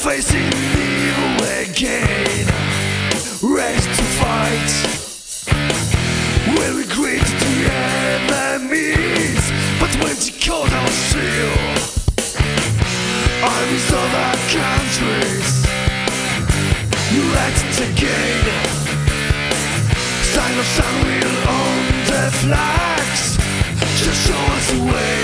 Facing evil again. Race to fight. We'll regret the enemies. But when the cold our you. Armies of our countries. You act again. Sign of sun will on the flags. Just show us the way.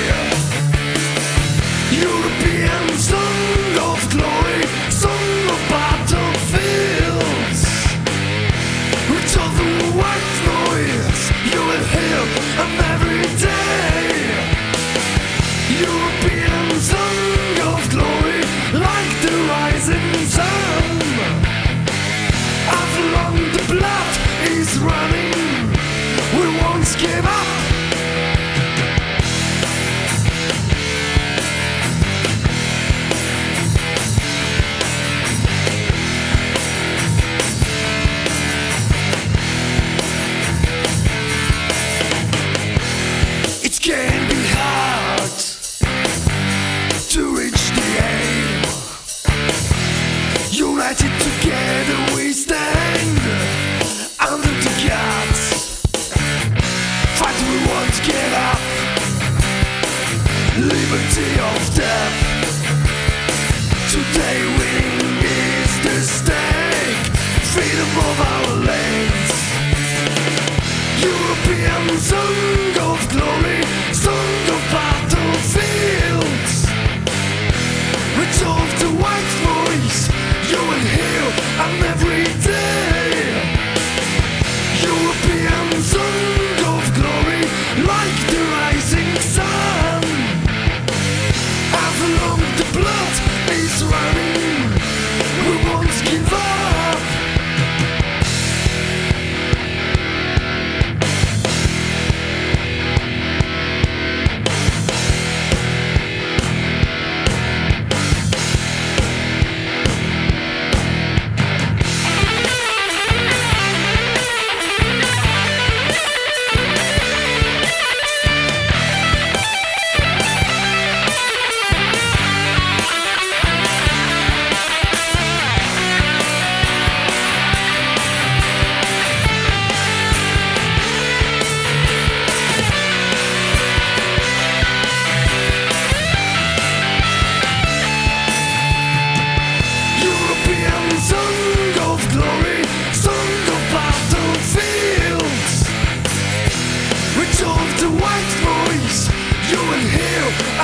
penalty of death. Today we need the stake, freedom of our lanes. European song of glory, song of battlefields. Resolve white voice, you will hear.